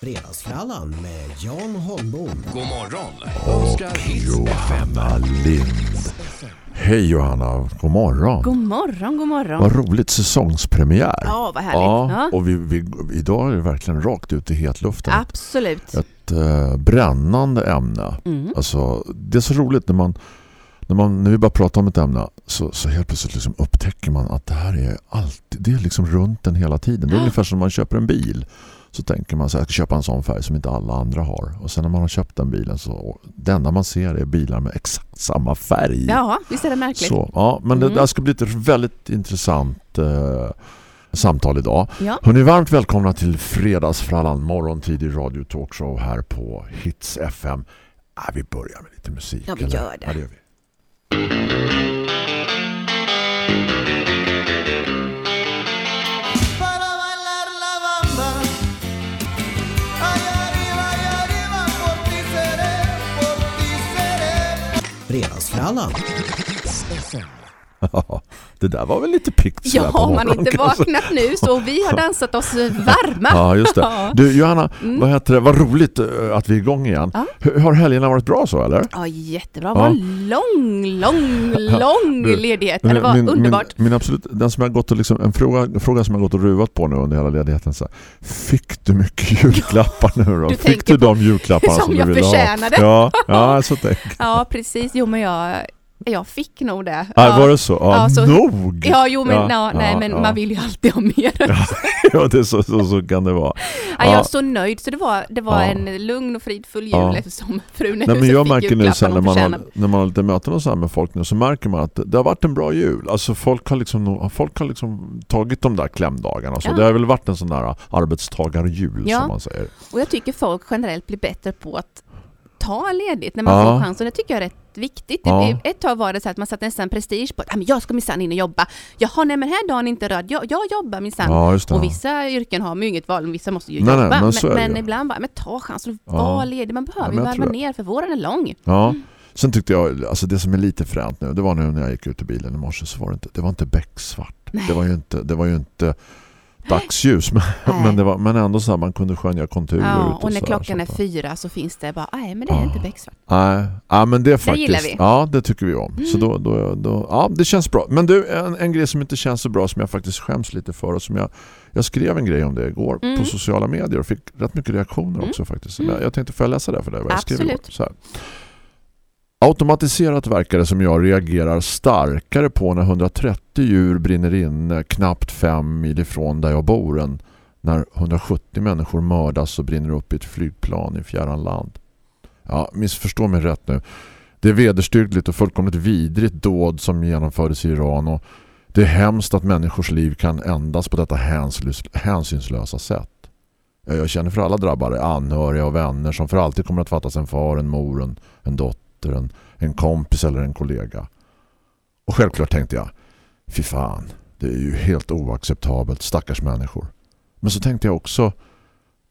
Fredagsfrallan med Jan Holmbom. God morgon önskar Hits FM. Johanna Lind. Hej Johanna, god morgon. God morgon, god morgon. Vad roligt säsongspremiär. Ja, vad härligt. Ja, Ja. och vi, vi, idag är det verkligen rakt ut i hetluften. Absolut. Ett eh, brännande ämne. Mm. Alltså, det är så roligt när man när, man, när vi bara pratar om ett ämne så, så helt plötsligt liksom upptäcker man att det här är alltid, det är liksom runt den hela tiden. Det är ungefär som man köper en bil. Så tänker man så här, jag ska köpa en sån färg som inte alla andra har. Och sen när man har köpt den bilen så det enda man ser är bilar med exakt samma färg. Ja, visst är det märkligt. Så, ja, men det, Mm. det här ska bli ett väldigt intressant eh, samtal idag. Ja. Hörrni, varmt välkomna till Fredagsfrallan morgontidig radio talkshow här på Hits FM. Ah, vi börjar med lite musik. Ja, vi gör det. Ja, det gör vi. Kallan. Ja, det där var väl lite pikt Ja, har man inte kanske. vaknat nu så vi har dansat oss varma. Ja, just det. Du, Johanna, vad heter det? Vad roligt eh, att vi är igång igen. Ja. Har helgerna varit bra så, eller? Ja, jättebra. Det var en lång, lång, lång Du, ledighet. Det var underbart. Min, min absolut, den som jag gått och liksom, en fråga, en fråga som jag gått och ruvat på nu under hela ledigheten. Så här, fick du mycket julklappar nu då? Du fick du de julklapparna som som, jag du ville förtjänade. ha? Ja, ja så tänk. Ja, precis. Jo, men jag, jag fick nog det. Ja. Ja, var det så? Ja, Ja, så- nog! Ja, jo, men, Ja, ja, nej, ja, men ja. man vill ju alltid ha mer. Ja. ja, det så, så, så kan det vara. jag är Ja. så nöjd. Så det var, det var Ja. en lugn och fridfull jul Ja. eftersom frun Nej, men jag märker nu sen när man, har, när man har lite möten och så här med folk nu så märker man att det har varit en bra jul. Alltså folk har liksom, folk har liksom tagit de där klämdagarna. Så Ja. Det har väl varit en sån där arbetstagarjul Ja. som man säger. Och jag tycker folk generellt blir bättre på att ta ledigt när man Ja. får chansen. Det tycker jag är rätt viktigt. Ja. Ett tag var det så att man satte nästan prestige på att "Ah, men jag ska minsann in och jobba. Jaha, nej men här dagen är inte röd. Jag, jag jobbar minsann. Ja. Och vissa yrken har man ju inget val, men vissa måste ju Nej, nej, jobba. men är men men ju. ibland bara, men ta chansen och Ja. vara ledig. Man behöver ju men varva ner för våren är lång. Ja. Sen tyckte jag, alltså det som är lite fränt nu, det var nu när jag gick ut i bilen i morse så var det inte, det var inte becksvart. Nej. Det var ju inte, det var ju inte dagsljus, men, men, det var, men ändå så här, man kunde skönja konturer Ja, ut och när så klockan så är fyra så finns det bara, nej men det är Ja. inte becksvart. Nej, ja, men det är faktiskt, gillar vi. ja det tycker vi om. Så Mm. då, då, då, ja det känns bra. Men du, en, en grej som inte känns så bra som jag faktiskt skäms lite för och som jag, jag skrev en grej om det igår Mm. på sociala medier och fick rätt mycket reaktioner Mm. också faktiskt. Mm. Jag, tänkte få läsa det för dig vad jag skrev igår. Absolut. Så här. Automatiserat verkar det som jag reagerar starkare på när 130 djur brinner inne knappt fem mil ifrån där jag bor än när 170 människor mördas och brinner upp i ett flygplan i fjärran land. Ja, missförstå mig rätt nu. Det är vederstyrkligt och fullkomligt vidrigt dåd som genomfördes i Iran och det är hemskt att människors liv kan ändas på detta hänsynslösa sätt. Jag känner för alla drabbade, anhöriga och vänner som för alltid kommer att fattas en far, en mor, en, en dotter, en, en kompis eller en kollega. Och självklart tänkte jag, fy fan, det är ju helt oacceptabelt, stackars människor. Men så tänkte jag också,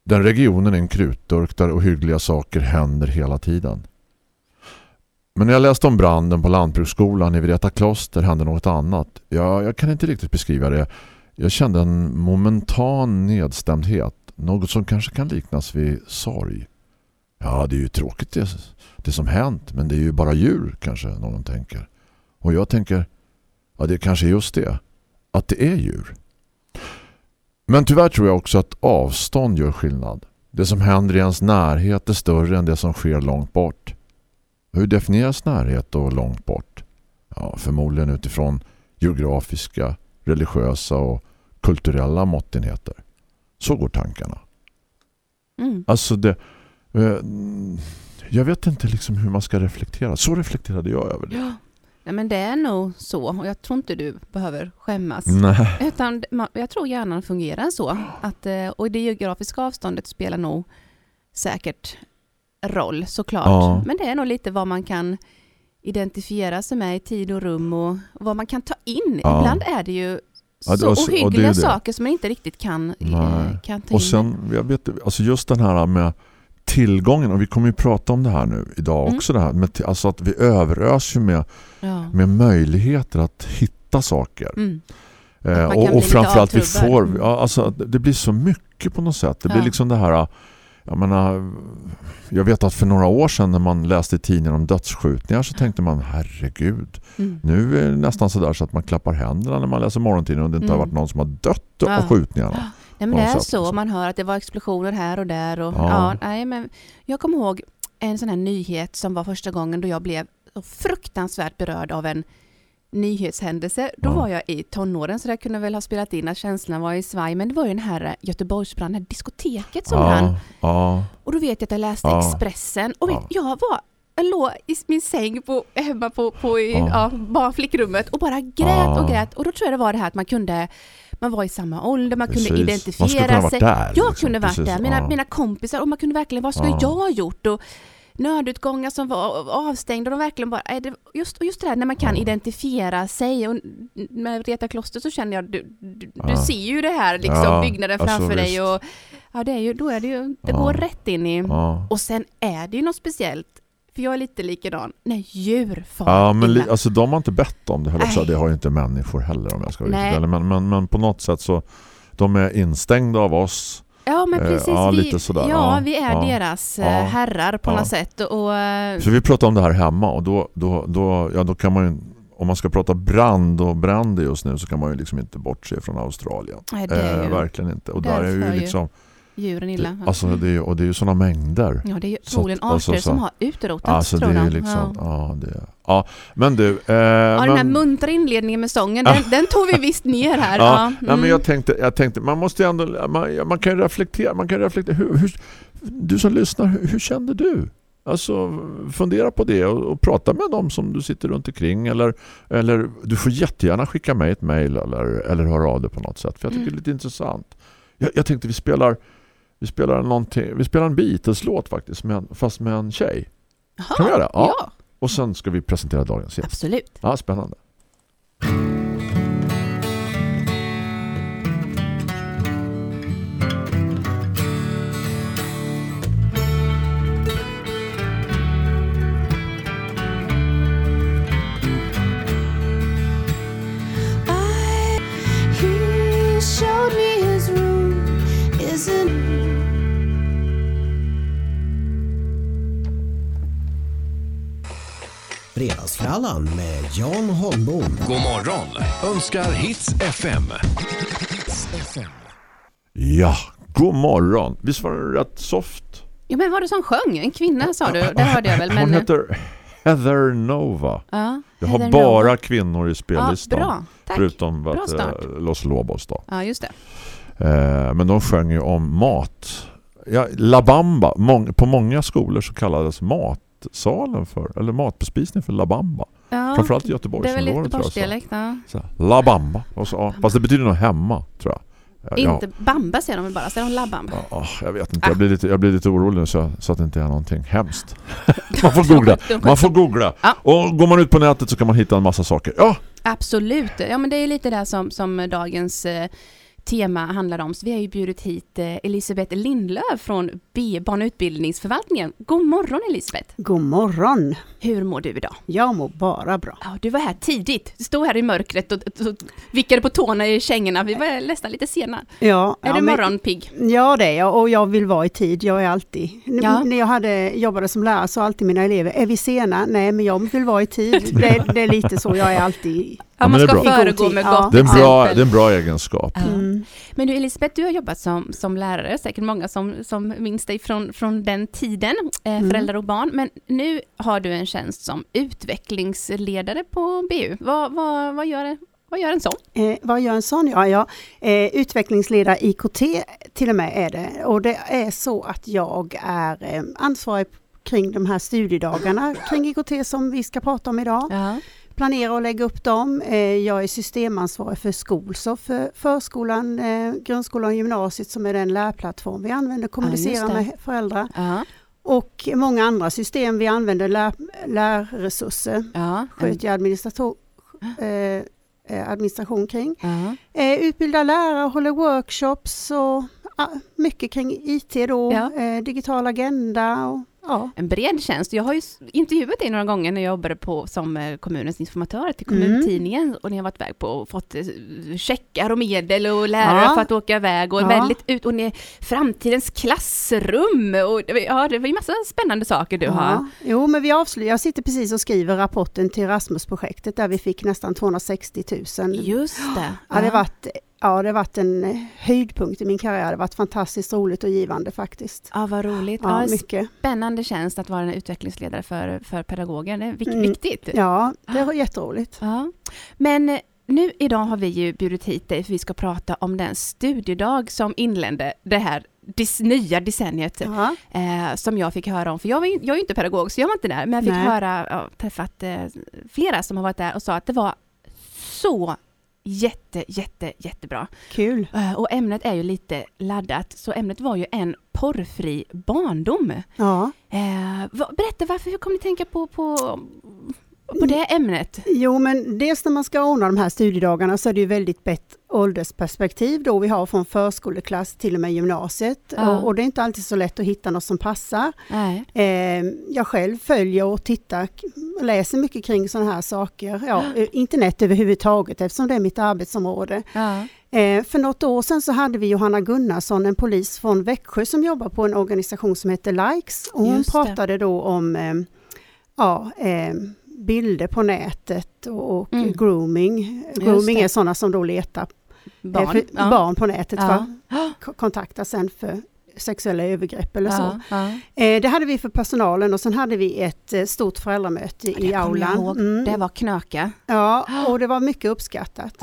den regionen är en krutdurk där ohyggliga saker händer hela tiden. Men när jag läste om branden på lantbruksskolan i Vreta kloster hände något annat. Ja, jag kan inte riktigt beskriva det. Jag kände en momentan nedstämdhet. Något som kanske kan liknas vid sorg. Ja, det är ju tråkigt det, det som hänt. Men det är ju bara djur kanske någon tänker. Och jag tänker, ja det är kanske just det. Att det är djur. Men tyvärr tror jag också att avstånd gör skillnad. Det som händer i ens närhet är större än det som sker långt bort. Hur definieras närhet och långt bort? Ja, förmodligen utifrån geografiska, religiösa och kulturella måttenheter. Så går tankarna. Mm. Alltså det... Eh, jag vet inte liksom hur man ska reflektera. Så reflekterade jag över det. Ja. Nej, men det är nog så och jag tror inte du behöver skämmas. Nej. Utan jag tror hjärnan fungerar så. Att, eh, och det geografiska avståndet spelar nog säkert roll såklart. Ja. Men det är nog lite vad man kan identifiera sig med i tid och rum och vad man kan ta in. Ja. Ibland är det ju Ja, så och så- och det är ohyggliga saker som man inte riktigt kan, Nej. eh, kan ta in. Och sen, jag vet, alltså just den här med tillgången, och vi kommer ju prata om det här nu idag Mm. också, det här med, alltså att vi överös ju med, ja. med möjligheter att hitta saker. Mm. Eh, och, och framförallt vi får, Mm. ja, alltså det blir så mycket på något sätt. Det blir Ja. liksom det här jag menar, jag vet att för några år sedan när man läste i tidningen om dödsskjutningar så tänkte man, herregud, Mm. nu är det nästan sådär så att man klappar händerna när man läser morgontidningen och det inte har Mm. varit någon som har dött Ja. av skjutningarna. Nej, men det är så, man hör att det var explosioner här och där. Och, Ja. ja. nej, men jag kommer ihåg en sån här nyhet som var första gången då jag blev så fruktansvärt berörd av en nyhetshändelse. Då Ja. var jag i tonåren så det kunde väl ha spelat in att känslorna var i svaj. Men det var ju den här Göteborgsbranden, det här diskoteket som brann. Ja, ja, Och då vet jag att jag läste Ja. Expressen och vet, Ja. jag var jag låg i min säng på, hemma på, på i, Ja. ja. flickrummet och bara grät Ja. och grät. Och då tror jag det var det här att man kunde, man var i samma ålder, man kunde precis. identifiera Man sig. där. Jag liksom. kunde varit Precis, där, mina, ja. mina kompisar och man kunde verkligen, vad skulle Ja. jag ha gjort? Och nödutgångar som var avstängda och de verkligen bara, är det, just, just det här när man kan Ja. identifiera sig och med Reta kloster så känner jag, du, du, du Ja. ser ju det här liksom, Ja, byggnaden alltså, framför dig visst. och ja det är ju, då är det ju, det går rätt in i och sen är det ju något speciellt, för jag är lite likadan, när djur far Ja, men li- alltså, de har inte bett om det heller. Så det har ju inte människor heller om jag ska vara riktigt men, men, men på något sätt så de är instängda av oss. Ja men eh, precis, ja, vi, ja, ja, vi är ja, deras eh, herrar på något sätt. Och eh, Så vi pratar om det här hemma och då, då, då, ja, då kan man ju om man ska prata brand och brand just nu så kan man ju liksom inte bortse från Australien. nej, är Eh, ju verkligen inte. Och där där är ju ju. liksom djuren illa. det, alltså det är, och det är ju sådana mängder. ja det är ju att- alltså arter så- som har utrotats Alltså det är liksom ja. ja, det, ja. men du eh, Ja, den här men, muntra inledningen med sången, den, den tog vi visst ner här. Ja, Ja, nej, men mm. jag tänkte, jag tänkte man måste ju ändå man, man kan ju reflektera, man kan reflektera hur, hur, du som lyssnar, hur, hur kände du? Alltså fundera på det och, och prata med dem som du sitter runt omkring eller, eller du får jättegärna skicka mig ett mejl eller, eller höra av dig på något sätt för jag tycker Mm. det är lite intressant. Jag, jag tänkte vi spelar vi spelar någonting, vi spelar en Beatles-låt faktiskt med fast med en tjej. Jaha, kan vi göra det? Ja. ja, Och sen ska vi presentera dagens gäst. absolut. Ja, spännande. Fredagsfrallan med Jan Holmbom. God morgon önskar Hits FM. Hits FM. Ja, god morgon. Visst var det rätt soft? Ja, men var det som sjöng? En kvinna sa du, det hörde jag väl. Men, Hon heter Heather Nova. ja, Jag har Heather bara Nova. kvinnor i Ja, spellistan. bra, tack. förutom Bra vad, start. Los Lobos då. Ja, just det. Eh, men de sjöng ju om mat. Ja, La Bamba. Mång, på många skolor så kallades matsalen för, eller matbespisning för La Bamba. Ja, Framförallt i det är väl Göteborgsområdet lite tror jag. så. Ja. La Bamba. Och så, ja, fast det betyder nog hemma, tror jag. Ja, ja. Inte bamba säger de väl bara, säger de labamba? Ja, jag vet inte, jag blir lite, jag blir lite orolig nu så, så att det inte är någonting hemskt. Man får googla. Man får googla. Ja. Och går man ut på nätet så kan man hitta en massa saker. Ja, Absolut. Ja, men det är lite det som, som dagens eh, tema handlar om. Så vi har ju bjudit hit eh, Elisabeth Lindlöf från B barn och utbildningsförvaltningen. God morgon Elisabeth! God morgon! Hur mår du idag? Jag mår bara bra. Ja, du var här tidigt. Du stod här i mörkret och, och vickade på tårna i kängorna. Vi var nästan lite sena. Ja, Är ja, du morgonpigg? Ja det är jag och jag vill vara i tid. Jag är alltid. Ja. När jag hade, jobbade som lärare så alltid mina elever, är vi sena? Nej men jag vill vara i tid. Det, det är lite så, jag är alltid... Ja, man ska föregå med gott det är en bra, det är en bra egenskap. Mm. Men du Elisabeth, du har jobbat som, som lärare, säkert många som, som minns dig från, från den tiden, eh, Mm. föräldrar och barn. Men nu har du en tjänst som utvecklingsledare på BU. Vad, vad, vad, gör, vad gör en sån? Eh, vad gör en sån? Ja, ja. Eh, utvecklingsledare IKT till och med är det. Och det är så att jag är eh, ansvarig kring de här studiedagarna kring IKT som vi ska prata om idag. Ja. Planera och lägga upp dem. Eh, Jag är systemansvarig för Skolsoft, för förskolan, eh, grundskolan och gymnasiet som är den lärplattform vi använder, kommunicerar just det. med föräldrar. Ja. Och många andra system vi använder, lär, lärresurser, Ja. sköter jag eh, administration kring. Ja. Eh, Utbildar lärare, håller workshops och ah, mycket kring IT då, Ja. eh, digital agenda och ja. En bred tjänst. Jag har ju intervjuat dig några gånger när jag jobbade på, som eh, kommunens informatör till Mm. kommuntidningen och när jag varit iväg på och fått eh, checkar och medel och lärare Ja. för att åka iväg och Ja. väldigt ut och ner framtidens klassrum och ja, det var ju massa spännande saker du har. Jo, men vi avslutar, jag sitter precis och skriver rapporten till Erasmus-projektet där vi fick nästan 260 000. Just det. Ja, det har varit, ja, det har varit en eh, höjdpunkt i min karriär. Det har varit fantastiskt roligt och givande faktiskt. Ja, vad roligt. Ja, Ja, mycket. spännande tjänst att vara en utvecklingsledare för, för pedagoger. Det är Mm. viktigt. Ja, det var jätteroligt. Ja. Men eh, nu idag har vi ju bjudit hit dig för vi ska prata om den studiedag som inledde det här dis- nya decenniet eh, som jag fick höra om. För jag, var jag är ju inte pedagog så jag var inte där, men jag fick Nej. höra, ja, träffat eh, flera som har varit där och sa att det var så jätte, jätte, jättebra. Kul. Eh, och ämnet är ju lite laddat, så ämnet var ju en porrfri barndom. Ja. Eh, berätta, varför, hur kom ni tänka på, på, på det ämnet? Jo, men dels när man ska ordna de här studiedagarna så är det ju väldigt brett åldersperspektiv då vi har från förskoleklass till och med gymnasiet. Ja. Och, och det är inte alltid så lätt att hitta något som passar. Eh, jag själv följer och tittar läser mycket kring sådana här saker. Ja, eh, internet överhuvudtaget eftersom det är mitt arbetsområde. Ja. Eh, för något år sedan så hade vi Johanna Gunnarsson, en polis från Växjö som jobbar på en organisation som heter Likes. Och hon pratade då om eh, ja, eh, bilder på nätet och, Mm. grooming. Grooming är sådana som då letar Barn. eh, ja. barn på nätet Ja. för att kontakta sen för sexuella övergrepp eller så. Ja, ja. Eh, det hade vi för personalen och sen hade vi ett eh, stort föräldramöte Det i aulan. Mm. Det var knöka. Ja, och det var mycket uppskattat.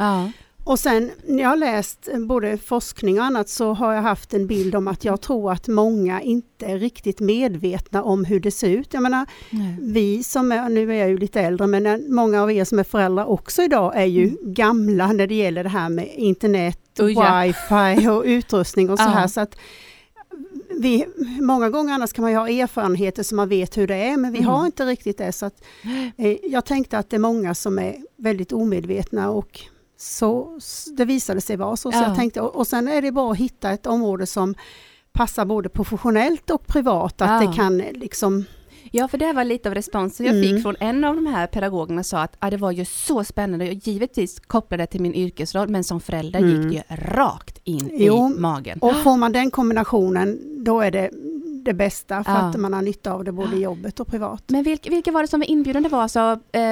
Och sen när jag har läst både forskning och annat så har jag haft en bild om att jag tror att många inte är riktigt medvetna om hur det ser ut. Jag menar, vi som är, nu är jag ju lite äldre, men många av er som är föräldrar också idag är ju gamla när det gäller det här med internet, Oh, ja. wifi och utrustning och så här. Så att vi, många gånger annars kan man ju ha erfarenheter så man vet hur det är, men vi Mm. har inte riktigt det. Så att, eh, jag tänkte att det är många som är väldigt omedvetna och så det visade sig vara så. så Ja. jag tänkte, och, och sen är det bara att hitta ett område som passar både professionellt och privat, att Ja. det kan eh, liksom Ja, för det var lite av responsen jag Mm. fick från en av de här pedagogerna sa att ah, det var ju så spännande och givetvis kopplade till min yrkesroll men som förälder Mm. gick det ju rakt in Jo, i magen. Och får man den kombinationen, då är det det bästa för Ja. att man har nytta av det både i jobbet och privat. Men vilka, vilka var det som var inbjudna? Det var alltså eh,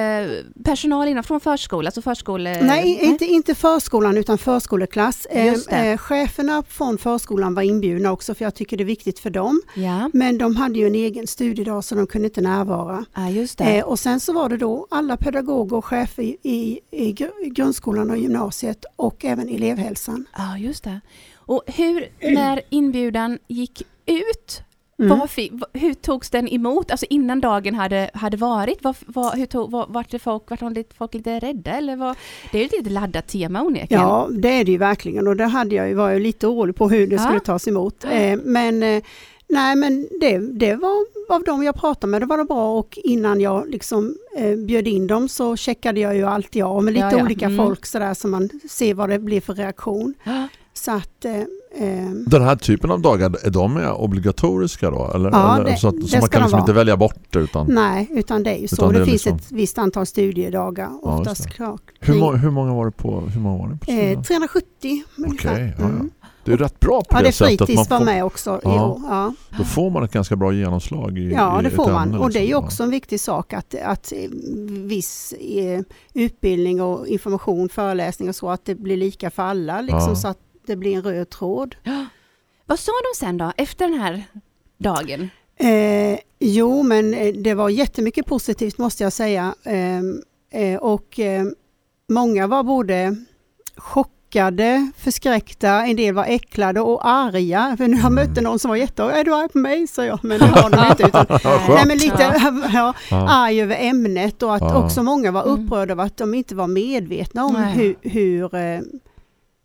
personal inom från förskola, alltså förskole... Nej, inte, inte förskolan utan förskoleklass. Eh, eh, cheferna från förskolan var inbjudna också för jag tycker det är viktigt för dem. Ja, Men de hade ju en egen studiedag så de kunde inte närvara. ah, just det. Eh, och sen så var det då alla pedagoger och chefer i, i, i grundskolan och gymnasiet och även elevhälsan. Ja, just det. Och hur, när inbjudan gick ut, Mm. vad hur togs den emot? Alltså innan dagen hade, hade varit, vad, vad, hur tog, vad, vart det folk, vart de folk lite rädda eller vad? Det är ju ett lite laddat tema onekligen. Ja, det är det ju verkligen och det hade jag var jag lite orolig på hur det Ja. skulle tas emot. Eh, men eh, nej, men det, det var av dem jag pratade med, det var det bra och innan jag liksom eh, bjöd in dem så checkade jag ju alltid av med lite Ja, ja. olika Mm. folk sådär så man ser vad det blir för reaktion. Så att eh, Den här typen av dagar, är de obligatoriska då? Eller, Ja, det- så att, det så man kan liksom inte välja bort det utan... nej, utan det är ju så. Det, det finns liksom- ett visst antal studiedagar, Ja, oftast det. klart. Hur, må, hur många var det på, hur många var det på Eh, sidan? 370 ungefär. Okej, ja, ja. Mm. Det är rätt bra på Ja, det, det är sättet. fritids var med också i Ja. år. Ja. Då får man ett ganska bra genomslag i, Ja, i det får man. Och det är ju liksom. också en viktig sak att, att eh, viss eh, utbildning och information, föreläsning och så, att det blir lika för alla, liksom, Ja. så att det blir en röd tråd. Vad sa de sen då, efter den här dagen? Eh, jo, men eh, det var jättemycket positivt måste jag säga. Eh, eh, och eh, många var både chockade, förskräckta, en del var äcklade och arga. För nu har jag mött någon som var jättearg. Är du arg på mig? sa jag. Men det var de inte. Utan, nej, men lite ja. Arg över ämnet och att också många var Mm. upprörda över att de inte var medvetna om hur, hur, eh,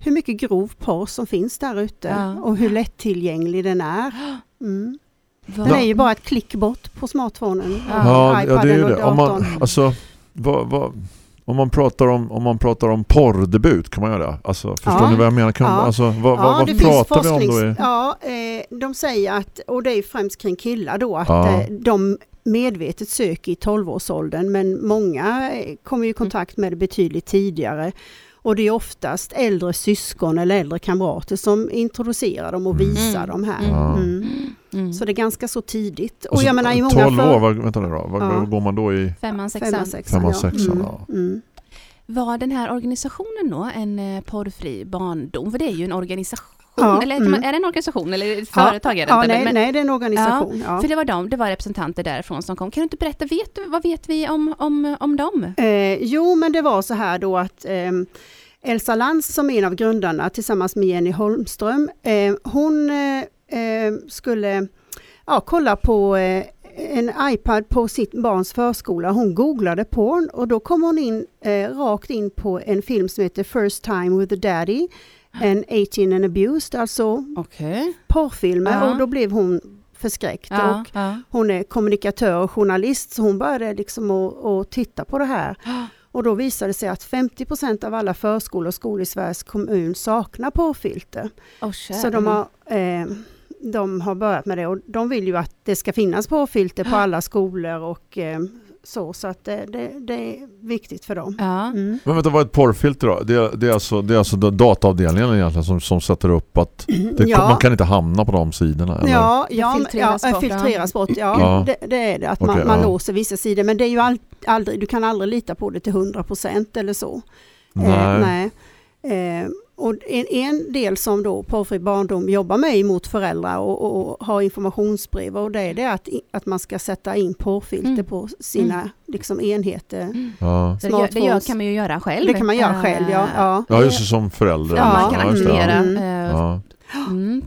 hur mycket grov porr som finns där ute Ja. och hur lättillgänglig den är. Mm. Vad- Den är ju bara ett klick bort på smartphonen, Ja. Ja, det är ju det. Om man, alltså, vad, vad, om man pratar om om man pratar om porrdebut kan man göra det? Alltså förstår Ja. ni vad jag menar? Kan, Ja. alltså, vad, vad, Ja, vad finns pratar vi om då? I, Ja, eh, de säger att, och det är främst kring killar då, att Ja. eh, de medvetet söker i 12-årsåldern men många eh, kommer i kontakt med det betydligt tidigare. Och det är oftast äldre syskon eller äldre kamrater som introducerar dem och visar Mm. dem här. Ja. Mm. Mm. Så det är ganska så tidigt. Och alltså, jag menar i många 12 för- år, vad, vänta nu då, vad, Ja. går man då i? Femman, sexan. Femman, sexan, Femman, ja. sexan, Mm. ja. Mm. Var den här organisationen då en eh, porrfri barndom? För det är ju en organisation. Ja, eller mm. är det en organisation eller ett Ja, företag? Ja, inte, nej, men, nej, det är en organisation. Ja. För det var de, det var representanter därifrån som kom. Kan du inte berätta, vet du, vad vet vi om, om, om dem? Eh, jo, men det var så här då att ehm, Elsa Lantz som är en av grundarna tillsammans med Jenny Holmström, eh, hon eh, eh, skulle ja, kolla på eh, en iPad på sitt barns förskola. Hon googlade porn och då kom hon in eh, rakt in på en film som heter First time with the daddy and 18 and abused, alltså Okej. porrfilmer Ja. och då blev hon förskräckt. Ja, Och ja. hon är kommunikatör och journalist så hon började liksom att, titta på det här. Och då visade det sig att 50% av alla förskolor och skolor i Sveriges kommun saknar porrfilter. Oh. Så de har, eh, de har börjat med det och de vill ju att det ska finnas porrfilter på alla skolor och eh, så. Så att det, det, det är viktigt för dem. Ja. Mm. Men vänta, vad är ett porrfilter då? Det är, det är alltså, det är alltså da- dataavdelningen egentligen som, som sätter upp att det, Ja. man kan inte hamna på de sidorna? Eller? Ja, ja, filtreras ja, bort, filtreras bort. Ja, Ja. Det, det är det. Att Okej, man, man ja. låser vissa sidor. Men det är ju all, aldrig, du kan aldrig lita på det till 100% eller så. Nej. Eh, nej. Eh, och en, en del som då Porrfri barndom jobbar med emot föräldrar och, och har informationsbrev och det är det att, att man ska sätta in porrfilter Mm. på sina liksom, enheter. Ja. Så det, gör, det gör, kan man ju göra själv. Det kan man göra själv, ja. Eh, ja. ja, just det, som förälder. Ja, man kan aktivera. Mm. eh, Ja. Mm.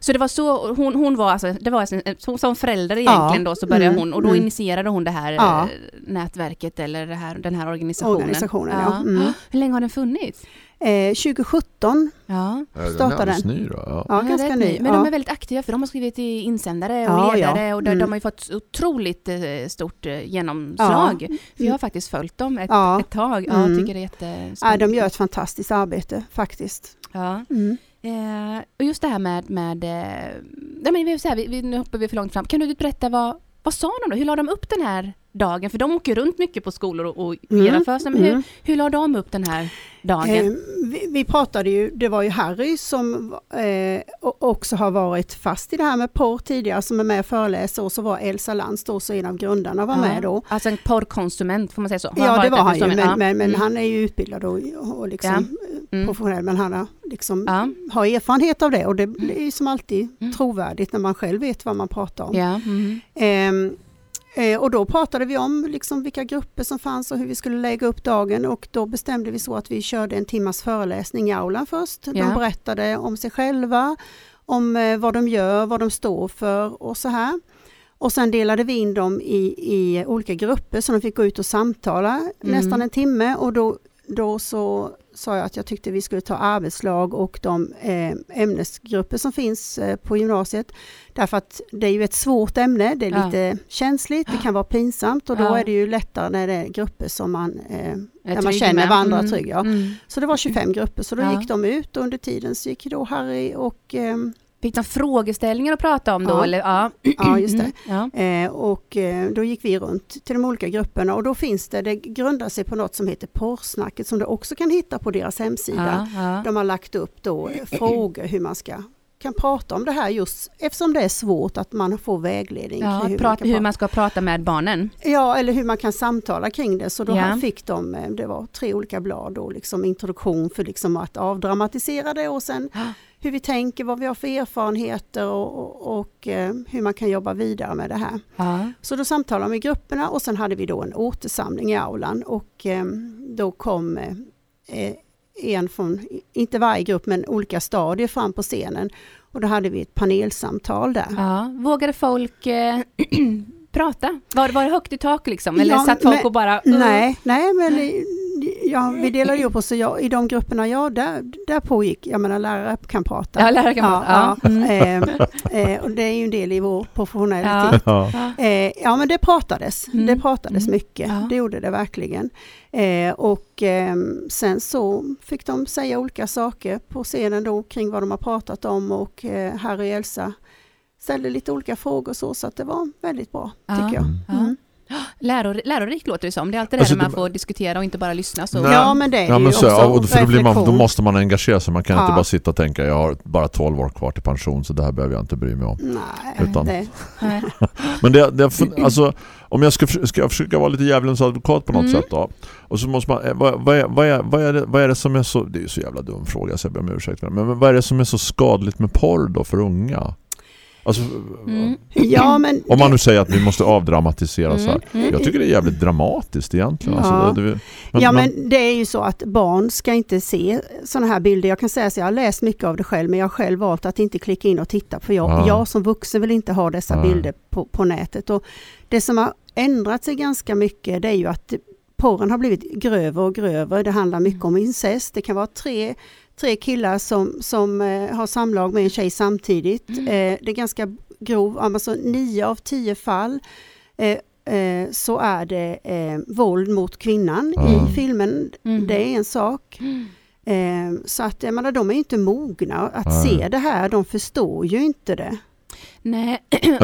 Så det var så, hon, hon var alltså, det var alltså, som, som förälder egentligen då så började Mm. hon och då Mm. initierade hon det här Ja. eh, nätverket eller det här, den här organisationen. Organisationen, ja. Mm. Hur länge har den funnits? Eh, 2017, Ja, Ja, den ny då. Ja. ja, ganska ny. Men ja. de är väldigt aktiva för de har skrivit i insändare och Ja, ledare ja. och de, Mm. de har ju fått otroligt eh, stort eh, genomslag. För jag har faktiskt följt dem ett, Ja. ett tag. Ja, Mm. jag tycker det är Ja, jättespännande. de gör ett fantastiskt arbete faktiskt. Ja. Mm. Eh, och just det här med, med eh, nej men vi, vill säga, vi, vi, nu hoppar vi för långt fram. Kan du berätta vad, vad sa de då? Hur la de upp den här dagen? För de åker runt mycket på skolor och, och Mm, genomför. Men hur, mm. hur la de upp den här dagen? Eh, vi, vi pratade ju, det var ju Harry som eh, också har varit fast i det här med porr tidigare som är med och föreläser och så var Elsa Lantz då så en av grundarna var med då. Alltså en porrkonsument får man säga så? Har Ja det var han ju, men, ja. men, men Mm. han är ju utbildad och, och liksom Mm. professionell men han har, liksom, Ja. har erfarenhet av det och det är ju som alltid Mm. trovärdigt när man själv vet vad man pratar om. Ja. Mm. Eh, och då pratade vi om liksom vilka grupper som fanns och hur vi skulle lägga upp dagen och då bestämde vi så att vi körde en timmas föreläsning i aulan först. De berättade om sig själva, om eh, vad de gör, vad de står för och så här. Och sen delade vi in dem i, i olika grupper så de fick gå ut och samtala Mm. nästan en timme och då, då så sa jag att jag tyckte vi skulle ta arbetslag och de eh, ämnesgrupper som finns eh, på gymnasiet. Därför att det är ju ett svårt ämne, det är Ja. lite känsligt, det kan vara pinsamt och då Ja. är det ju lättare när det är grupper som man, eh, Är där man känner med. varandra Mm. trygg. Ja. Mm. Så det var 25 grupper så då Ja. gick de ut och under tiden så gick då Harry och Fick de frågeställningar att prata om då? Ja. Eller? Ja. ja just det. Mm. Ja. Eh, och eh, då gick vi runt till de olika grupperna och då finns det, det grundar sig på något som heter Porrsnacket som du också kan hitta på deras hemsida. Ja, ja. De har lagt upp då eh, frågor hur man ska kan prata om det här just eftersom det är svårt att man får vägledning. Ja, prata, kan hur man ska prata med barnen. Ja, eller hur man kan samtala kring det. Så då här fick de, eh, det var tre olika blad då, liksom introduktion för liksom att avdramatisera det och sen. hur vi tänker, vad vi har för erfarenheter och, och, och eh, hur man kan jobba vidare med det här. Ja. Så då samtalade vi med grupperna och sen hade vi då en återsamling i aulan och eh, då kom eh, en från, inte varje grupp men olika stadier fram på scenen och då hade vi ett panelsamtal där. Ja. Vågade folk eh, prata? Var, var det högt i tak liksom? Eller Ja, satt folk men- och bara... uh, Nej, nej men ja, vi delade ju upp oss så jag, i de grupperna jag där, där pågick, jag menar lärare kan prata. Ja, lärare kan prata. Ja. Mm. Eh, eh, och det är ju en del i vår professionella Ja. Ja. Eh, ja men det pratades, Mm. det pratades Mm. mycket, Ja. det gjorde det verkligen. Eh, och ehm, sen så fick de säga olika saker på scenen då kring vad de har pratat om och eh, Harry och Elsa ställde lite olika frågor så, så att det var väldigt bra Ja. tycker jag. Läror, lärorikt låter det som. Det är alltid det Alltså, man får diskutera och inte bara lyssna. Så. Nej. Ja men det är Ja, ju men så, också ja, och för då, blir man, då måste man engagera sig. Man kan Ja. inte bara sitta och tänka jag har bara 12 år kvar till pension så det här behöver jag inte bry mig om. Nej, Utan- det. Men det, det, alltså, om jag ska, ska jag försöka vara lite djävulens advokat på något Mm. sätt då. Och så måste man, eh, vad, vad, är, vad, är, vad, är det, vad är det som är så, det är ju så jävla dum fråga så jag ber om ursäkt. Men, men vad är det som är så skadligt med porr då för unga? Alltså, Mm. ja men om man nu säger att vi måste avdramatisera så här. Mm. Mm. Jag tycker det är jävligt dramatiskt egentligen. Alltså, Ja. det, det, men, ja men, men det är ju så att barn ska inte se sådana här bilder. Jag kan säga så jag har läst mycket av det själv men jag har själv valt att inte klicka in och titta för jag, Ja. jag som vuxen vill inte ha dessa Ja. bilder på, på nätet. Och det som har ändrat sig ganska mycket det är ju att porren har blivit grövre och grövre. Det handlar mycket om incest. Det kan vara tre, tre killar som, som eh, har samlag med en tjej samtidigt. Mm. Eh, det är ganska grov, alltså nio av tio fall eh, eh, så är det eh, våld mot kvinnan Ja. i filmen. Mm. Det är en sak. Eh, så att jag menar, de är inte mogna att se det här. De förstår ju inte det. Nej.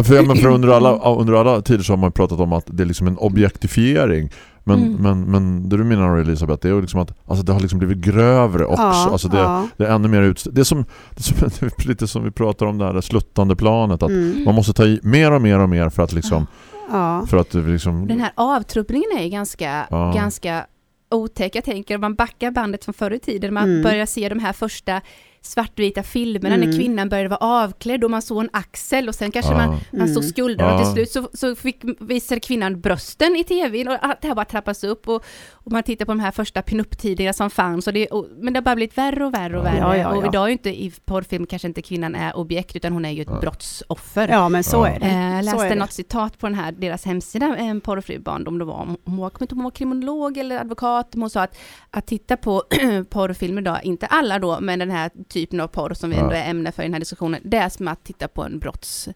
För, ja, men för under, alla, under alla tider så har man pratat om att det är liksom en objektifiering. Men, Mm. men, men det du menar Elisabeth, det är ju liksom att alltså, det har liksom blivit grövre också. Ja, alltså det, ja. det är ännu mer ut, det är som, det är som lite som vi pratar om det här det sluttande planet. Att Mm. Man måste ta i mer och mer och mer för att liksom, Ja. för att det liksom Den här avtruppningen är ju ganska, Ja. ganska otäck. Jag tänker om man backar bandet från förr i tiden, man Mm. börjar se de här första svartvita filmerna Mm. när kvinnan började vara avklädd och man såg en axel och sen kanske Ja. man, man såg Mm. skulderna och till slut så, så fick, visade kvinnan brösten i tv och det här bara trappas upp och, och man tittar på de här första pinup-tiderna som fanns och det, och, men det har bara blivit värre och värre och värre Ja, ja, och idag är ju inte i porrfilm kanske inte kvinnan är objekt utan hon är ju ett brottsoffer. ja, men så är det. Eh, Jag Så läste det. något citat på den här, deras hemsida, en porrfri barndom det var, om hon var, jag kommer inte ihåg om hon var kriminolog eller advokat, men hon sa att, att titta på porrfilmer idag, inte alla då, men den här typen av porr som vi Ja. ändå är ämne för i den här diskussionen, det är som att titta på en brottsplats.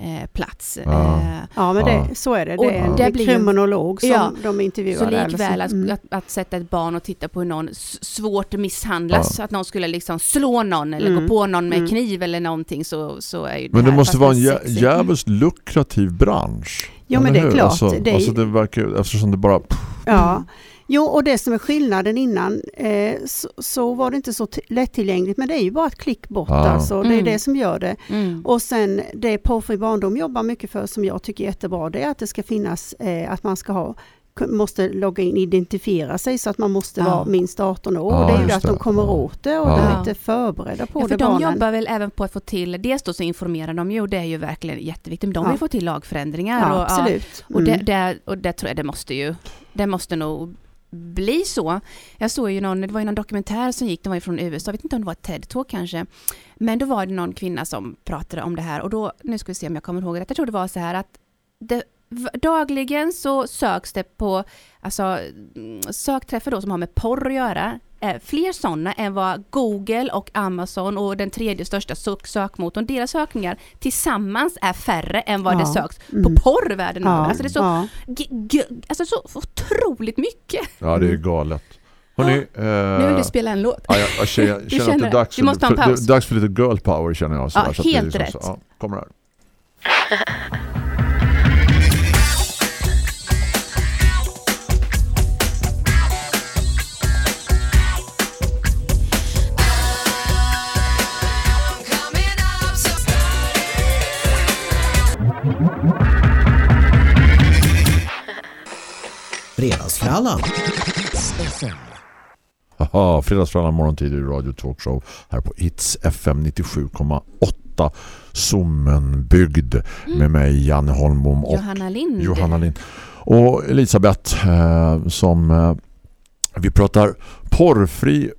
Eh, plats. Ja. Eh, Ja, men Ja. det, så är det. Och Det är en det blir kriminolog som Ja. de intervjuar. så eller likväl att, Mm. att, att sätta ett barn och titta på hur någon svårt misshandlas, Ja. att någon skulle liksom slå någon eller Mm. gå på någon med Mm. kniv eller någonting så, så är ju Men det måste vara en jä- jävligt lukrativ bransch. Jo, men det är hur? klart. Alltså, Det är- alltså det verkar eftersom det bara Ja. Jo, och det som är skillnaden innan eh, så, så var det inte så lättillgängligt, men det är ju bara ett klick bort Ja. alltså. Det är Mm. det som gör det. Mm. Och sen det Porrfri barndom jobbar mycket för som jag tycker är jättebra, det är att det ska finnas, eh, att man ska ha måste logga in, identifiera sig så att man måste Ja. vara minst 18 år. Ja, och det är ju just att de det. kommer Ja. åt det och Ja. de är inte förberedda på Ja, för det de barnen. jobbar väl även på att få till, dels då så informerar de ju och det är ju verkligen jätteviktigt, men de Ja. vill få till lagförändringar. ja, och, absolut. och, det, Mm. det, och det tror jag det måste ju, det måste nog bli så. Jag såg ju någon, det var ju någon dokumentär som gick, den var ju från USA, jag vet inte om det var ett TED-talk kanske, men då var det någon kvinna som pratade om det här och då, nu ska vi se om jag kommer ihåg rätt, jag tror det var så här att det, dagligen så söks det på, alltså mm, sökträffar då som har med porr att göra, fler sådana än vad Google och Amazon och den tredje största sök sökmotorn, deras sökningar tillsammans är färre än vad Ja. det söks på Mm. porr världen över. Ja, Alltså det är så ja. Alltså så otroligt mycket. Ja, det är galet. Hörrni, Nu vill eh, du spela en låt. ja, jag, jag känner, jag Du känner att det är dags måste ha en för, paus. dags för lite girl power känner jag. Ja, så att det är helt liksom rätt. Så, ja, kommer här. Fredagsfrallan. Haha, fredagsfrallan morgontid i Radio Talkshow här på Hits FM 97,8 Sommenbygd med mig Janne Holmbom och Johanna Lind. Johanna Lind och Elisabeth eh, som eh, vi pratar porrfri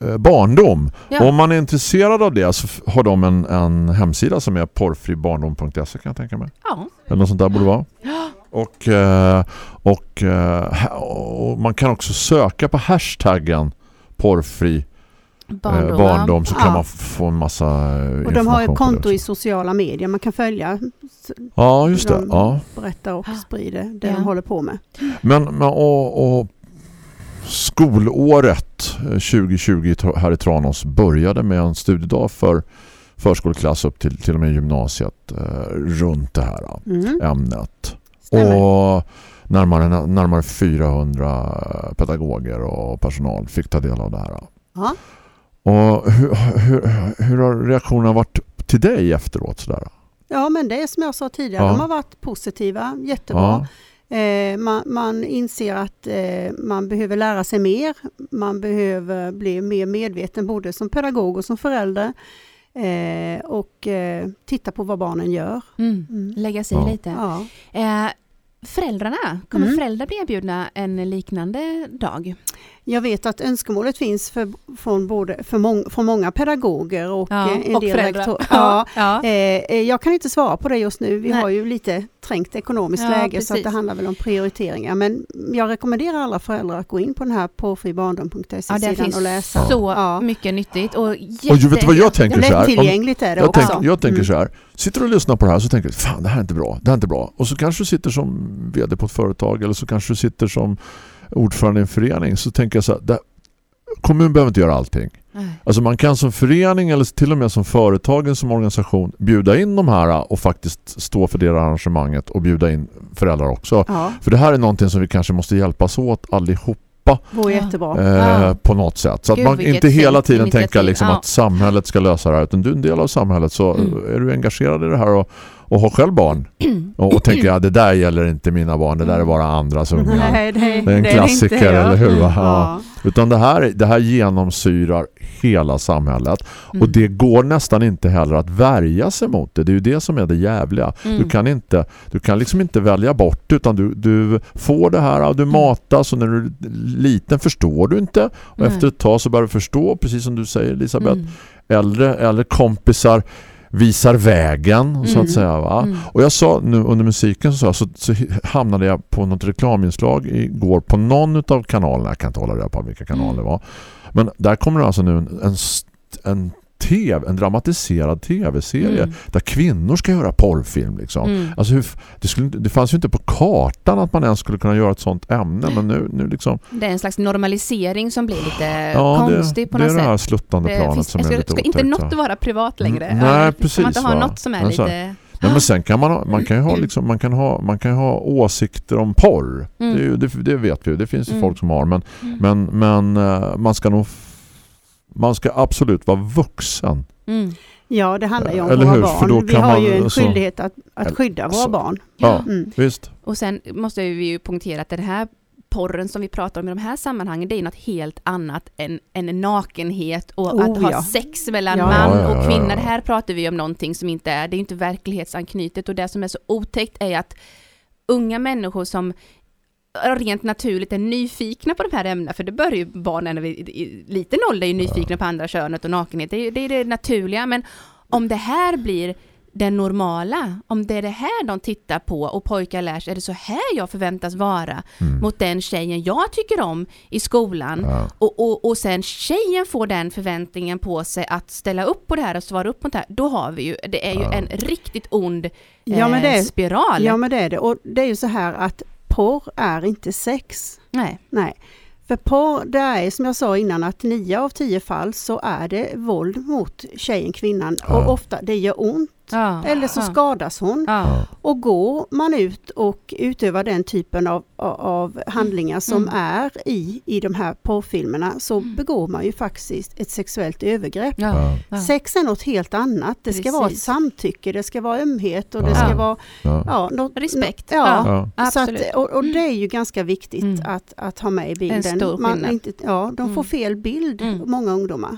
eh, barndom. Ja. Om man är intresserad av det så har de en, en hemsida som är porrfribarndom.se kan jag tänka mig. Ja. Eller något sånt där borde vara. Och, eh, och, eh, och man kan också söka på hashtaggen porrfri Barndom. eh, barndom så kan Ja. man få en massa Och de har på konto i sociala medier. Man kan följa, Ja, just det. de- Ja. berättar och sprider det Ja. de håller på med. Men, men och, och skolåret eh, 2020 i Tra- här i Tranås började med en studiedag för förskoleklass upp till, till och med gymnasiet eh, runt det här Mm. ämnet. Stämmer. Och närmare, närmare 400 pedagoger och personal fick ta del av det här. Ja. Och hur, hur, hur har reaktionerna varit till dig efteråt? Sådär? ja, men det är som jag sa tidigare, Ja. de har varit positiva, jättebra. Eh, man, man inser att eh, man behöver lära sig mer. Man behöver bli mer medveten både som pedagog och som förälder. Eh, och eh, titta på vad barnen gör. Mm. Mm. Lägga sig Ja. lite. Ja. Eh, föräldrarna, kommer Mm. föräldrar bli erbjudna en liknande dag? Jag vet att önskemålet finns för, från, både, för mång, från många pedagoger och Ja, eh, en och del föräldrar. rektorer. Ja. ja. Eh, eh, jag kan inte svara på det just nu. Vi Nej. har ju lite trängt ekonomiskt Ja, läge så att det precis. handlar väl om prioriteringar. Men jag rekommenderar alla föräldrar att gå in på den här påfribarndom.se Ja, det sidan finns och läsa. så Ja. mycket nyttigt. Och, Och ju, vet du vad jag tänker så här? Lättillgängligt är det jag, också. tänker, jag tänker Mm. så här. Sitter du och lyssnar på det här så tänker du fan det här är inte bra. Det här är inte bra. Och så kanske du sitter som vd på ett företag eller så kanske du sitter som ordförande i en förening så tänker jag så här. Kommun behöver inte göra allting. Nej. Alltså man kan som förening eller till och med som företagen som organisation bjuda in de här och faktiskt stå för det arrangemanget och bjuda in föräldrar också. Ja, För det här är någonting som vi kanske måste hjälpas åt vore jättebra. eh, Ja. på något sätt. Så att Gud, man vilket inte hela tiden tänka liksom Ja. att samhället ska lösa det här utan du är en del av samhället så Mm. är du engagerad i det här och, och har själv barn och, och tänker att det där gäller inte mina barn, det där är bara andras ungar. Nej, det, Det är en det klassiker, ja. eller hur? Va? Ja. Ja. Utan det här, det här genomsyrar hela samhället och Mm. det går nästan inte heller att värja sig mot det. Det är ju det som är det jävliga. Mm. Du kan inte du kan liksom inte välja bort utan du, du får det här och du matas och när du är liten förstår du inte och Nej. efter ett tag så börjar du förstå precis som du säger Elisabeth. Mm. Äldre, äldre kompisar visar vägen så Mm. att säga va. Mm. Och jag sa nu under musiken så, så, så hamnade jag på något reklaminslag igår på någon av kanalerna. Jag kan inte hålla reda på vilka kanaler Mm. det var. Men där kommer det alltså nu en, en, en TV, en dramatiserad tv-serie Mm. där kvinnor ska göra porrfilm liksom. Mm. Alltså hur, det, skulle, det fanns ju inte på kartan att man ens skulle kunna göra ett sånt ämne men nu, nu liksom Det är en slags normalisering som blir lite ja, konstig det, på det är något det här sätt. sluttande Det planet finns, som ska, är lite ska inte något va? vara privat längre? Mm, nej, Ska man precis, inte ha något som är Men lite... Nej, men sen kan man man kan ha liksom, man kan ha man kan ha åsikter om porr. Mm. Det, det, det vet vi ju. Det finns ju Mm. folk som har men Mm. men men eh, man ska nog man ska absolut vara vuxen. Mm. Ja, det handlar ju om Eller våra hur? barn. Vi har man- ju en alltså- skyldighet att, att skydda våra så- barn. Ja, Mm. visst. Och sen måste vi ju punktera att den här porren som vi pratar om i de här sammanhangen, det är något helt annat än, än nakenhet och Oh, att ha ja. sex mellan Ja. man och kvinna. Det här pratar vi om någonting som inte är, det är inte verklighetsanknutet och det som är så otäckt är att unga människor som rent naturligt är nyfikna på de här ämnena, för det börjar ju barnen i, i liten ålder är ju nyfikna på andra könet och nakenhet, det är, det är det naturliga, men om det här blir det normala, om det är det här de tittar på och pojkar lär sig, är det så här jag förväntas vara Mm. mot den tjejen jag tycker om i skolan Ja. och, och, och sen tjejen får den förväntningen på sig att ställa upp på det här och svara upp mot det här, då har vi ju, det är ju Ja. en riktigt ond Ja, men det eh, är- spiral. Ja, men det är det. Och det är ju så här att porr är inte sex. Nej. Nej. För porr, det är som jag sa innan att nio av tio fall så är det våld mot tjejen, kvinnan. Ja. Och ofta, det gör ont. Ja. Eller så ja. skadas hon. Ja. Och går man ut och utövar den typen av, av handlingar som Mm. är i, i de här porrfilmerna så begår man ju faktiskt ett sexuellt övergrepp. Ja. Ja. Ja. Sex är något helt annat. Det ska vara ett Precis. samtycke, det ska vara ömhet och det ska vara Ja. ja, något, Respekt. Ja. Ja. Så Absolut. att, och, och det är ju ganska viktigt Mm. att, att ha med i En bilden. stor Man inte, ja, de får Mm. fel bild, Mm. många ungdomar.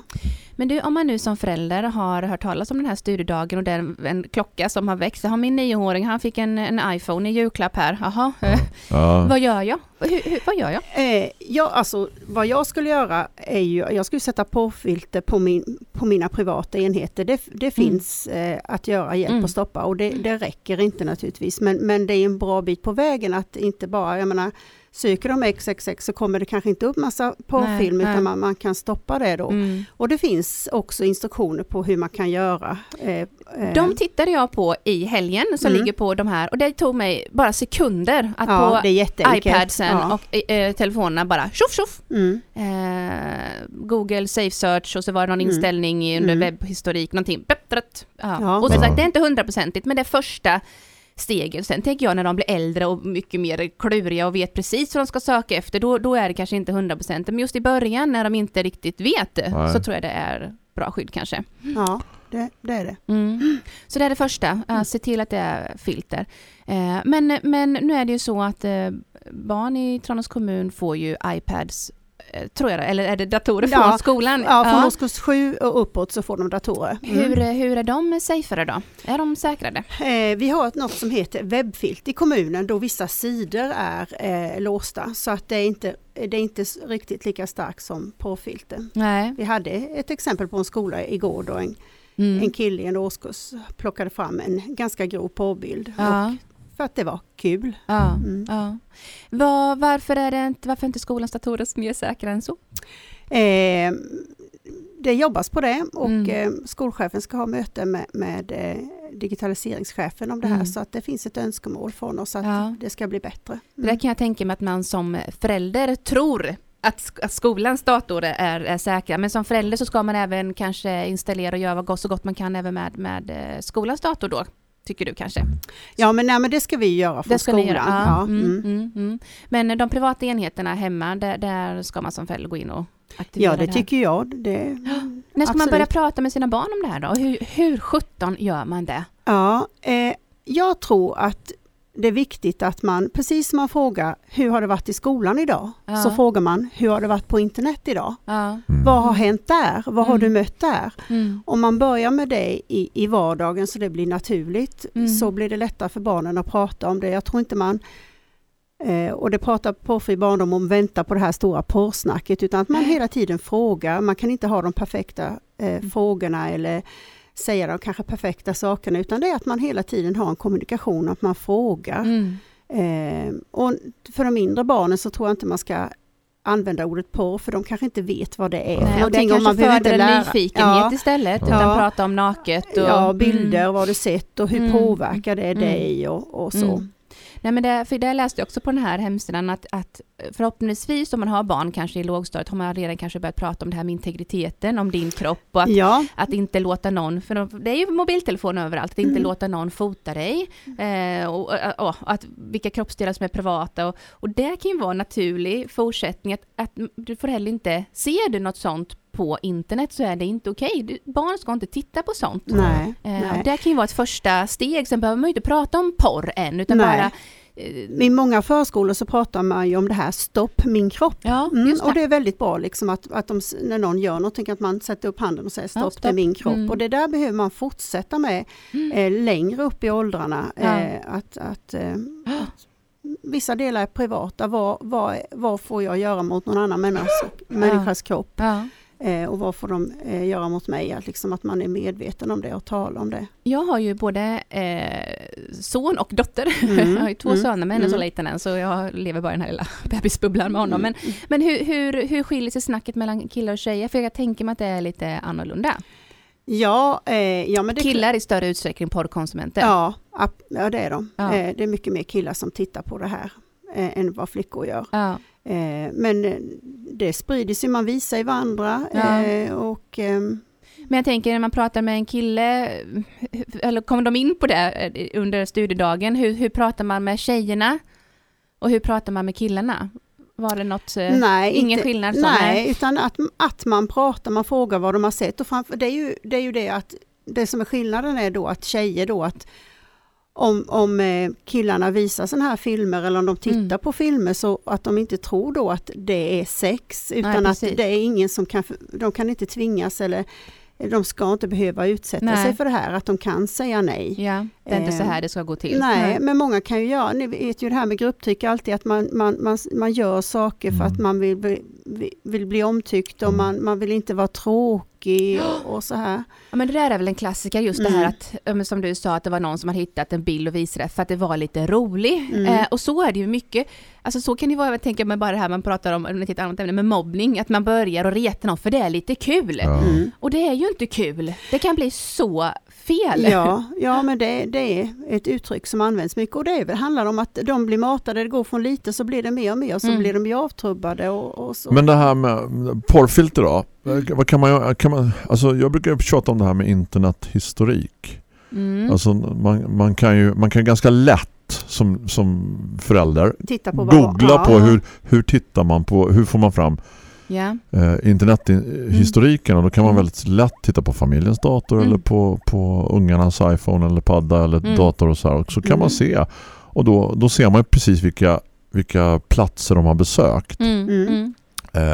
Men du, om man nu som förälder har hört talas om den här studiedagen och det är en, klocka som har växt. Jag har min nioåring, han fick en, en iPhone i julklapp här. Jaha, Ja. vad gör jag? Hur, hur, vad gör jag? Eh, ja, alltså vad jag skulle göra är ju, jag skulle sätta porrfilter på, min, på mina privata enheter. Det, det finns eh, att göra, hjälp Mm. att stoppa och det, det räcker inte naturligtvis. Men, men det är en bra bit på vägen att inte bara, jag menar, söker de XXX så kommer det kanske inte upp massa porrfilm utan man, man kan stoppa det då. Mm. Och det finns också instruktioner på hur man kan göra. Eh, eh, De tittade jag på i helgen som Mm. ligger på de här och det tog mig bara sekunder att ja, på det är jätteenkelt. iPadsen Ja. och eh, telefonerna bara tjoff tjoff. Mm. Eh, Google Safe Search och så var det någon Mm. inställning under Mm. webbhistorik, någonting. Bättrat. Ja. Ja, och som sagt, det är inte hundraprocentigt, men det första steget. Sen tänker jag när de blir äldre och mycket mer kluriga och vet precis vad de ska söka efter, då, då är det kanske inte hundraprocentigt. Men just i början när de inte riktigt vet Nej. så tror jag det är bra skydd kanske. Ja, det, det är det. Mm. Så det är det första, ja, se till att det är filter. Eh, men, men nu är det ju så att eh, barn i Tranås kommun får ju iPads, tror jag, eller är det datorer från Ja, skolan? Ja, från årskurs 7 och uppåt så får de datorer. Mm. Hur, hur är de safeare då? Är de säkrade? Eh, vi har något som heter webbfilt i kommunen då vissa sidor är eh, låsta så att det är inte det är inte riktigt lika starkt som porrfilter. Nej. Vi hade ett exempel på en skola igår då en, Mm. en kille i en årskurs plockade fram en ganska grov porrbild Ja, för att det var kul. ja, Mm. ja. Var, varför, är det inte, varför är inte skolans datorer mer säkra än så? Eh, det jobbas på det och Mm. eh, skolchefen ska ha möte med, med eh, digitaliseringschefen om det här Mm. så att det finns ett önskemål från oss att Ja. det ska bli bättre. Det där kan jag tänka mig att man som förälder tror att, att skolans datorer är, är säkra, men som förälder så ska man även kanske installera och göra så gott man kan även med, med eh, skolans dator då, tycker du kanske? Ja men, nej, men det ska vi göra från Det ska skolan. göra? Ja, mm, mm. mm, mm. Men de privata enheterna hemma, där, där ska man som förälder gå in och aktivera ja det här. tycker jag. Det, När ska man börja prata med sina barn om det här då? Hur, hur sjutton gör man det? ja, eh, jag tror att det är viktigt att man, precis som man frågar hur har det varit i skolan idag? Ja. Så frågar man hur har det varit på internet idag? Ja. Mm. Vad har hänt där? Vad har Mm. du mött där? Mm. Om man börjar med det i, i vardagen så det blir naturligt Mm. så blir det lättare för barnen att prata om det. Jag tror inte man eh, och det pratar porrfri barndom om vänta på det här stora porrsnacket utan att man hela tiden frågar. Man kan inte ha de perfekta eh, Mm. frågorna eller säga de kanske perfekta sakerna utan det är att man hela tiden har en kommunikation, att man frågar. Mm. Eh, och för de mindre barnen så tror jag inte man ska använda ordet porr för de kanske inte vet vad det är. Nej, och det kanske behöver föder en nyfikenhet Ja. istället, utan Ja. prata om naket och... Ja, bilder, Mm. vad du sett och hur Mm. påverkar det Mm. dig och, och så. Mm. Nej men det, för det läste jag också på den här hemsidan att, att förhoppningsvis om man har barn kanske i lågstadiet har man redan kanske börjat prata om det här med integriteten, om din kropp och att, Ja, att inte låta någon, för de- det är ju mobiltelefon överallt, att inte Mm. låta någon fota dig eh, och, och, och att vilka kroppsdelar som är privata och, och det kan ju vara en naturlig fortsättning att, att du får heller inte, ser du något sånt på internet så är det inte okej. Du- Barn ska inte titta på sånt. nej. Eh, nej. Det kan ju vara ett första steg, sen behöver man ju inte prata om porr än, utan Nej. bara... eh, I många förskolor så pratar man ju om det här stopp min kropp. Ja, Mm, just och det. det är väldigt bra liksom att, att de, när någon gör någonting att man sätter upp handen och säger stopp, det är stopp. min kropp. Mm. Och det där behöver man fortsätta med eh, längre upp i åldrarna. Ja. Eh, att, att, eh, att vissa delar är privata, vad, vad, vad får jag göra mot någon annan människas, människas kropp? Eh, och vad får de eh, göra mot mig? Att, liksom, att man är medveten om det och talar om det. Jag har ju både eh, son och dotter. Mm, jag har ju två mm, söner, men än är så mm. liten än, så jag lever bara i den här lilla bebisbubblan med honom. Men, men hur, hur, hur skiljer sig snacket mellan killar och tjejer? För jag tänker mig att det är lite annorlunda. Ja, eh, ja men det Killar i större utsträckning porrkonsumenter. Ja, ja, det är de. Ja. Eh, det är mycket mer killar som tittar på det här eh, än vad flickor gör. Ja. Eh, men eh, det sprider sig, man visar ju varandra Ja. eh, och ehm, Men jag tänker när man pratar med en kille, eller kommer de in på det under studiedagen? Hur, hur pratar man med tjejerna? Och hur pratar man med killarna? Var det något, nej, ingen inte, skillnad? Nej, utan att, att man pratar, man frågar vad de har sett och framför, det, är ju, det är ju det att det som är skillnaden är då att tjejer då att om, om eh, killarna visar sådana här filmer eller om de tittar Mm. på filmer så att de inte tror då att det är sex utan att precis. det är ingen som kan, de kan inte tvingas eller de ska inte behöva utsätta Nej. sig för det här, att de kan säga nej. Ja, det är inte så Eh, här det ska gå till. Nej, men många kan ju göra, ni vet ju det här med grupptryck alltid att man, man, man, man gör saker för att man vill, bli- vill, vill bli omtyckt och man, man vill inte vara tråkig och, och så här. Ja, men det där är väl en klassiker just det här Mm. att, som du sa, att det var någon som hade hittat en bild och visade för att det var lite rolig. Mm. Eh, och så är det ju mycket. Alltså så kan det vara, jag tänker med bara det här man pratar om, om ett annat ämne, med mobbning, att man börjar och reta någon för det är lite kul. Mm. Och det är ju inte kul. Det kan bli så fel. Ja, ja men det, det är ett uttryck som används mycket och det är väl, handlar om att de blir matade, det går från lite så blir det mer och mer så Mm. blir de ju avtrubbade och, och så. Men det här med porrfilter då? Vad kan man, kan man, alltså jag brukar tjata om det här med internethistorik. Mm. Alltså man, man kan ju man kan ganska lätt som, som förälder Titta på vad- googla ja. på hur, hur tittar man på, hur får man fram ja. eh, internethistoriken och då kan man Mm. väldigt lätt titta på familjens dator Mm. eller på, på ungarnas iPhone eller padda eller Mm. dator och så här och så kan Mm. man se och då, då ser man precis vilka, vilka platser de har besökt Mm. Mm. Mm.